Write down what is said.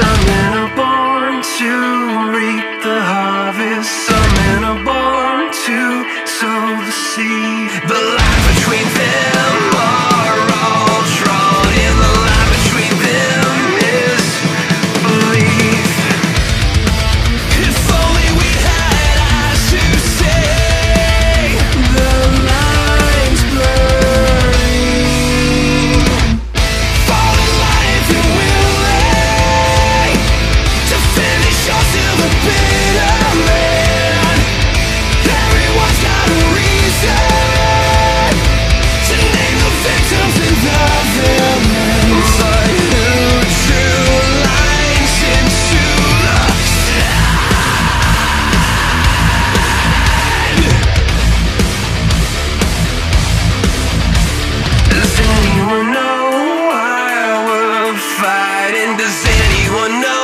Some men are born to reap the harvest. Some men are born to sow the seed. The line between them one night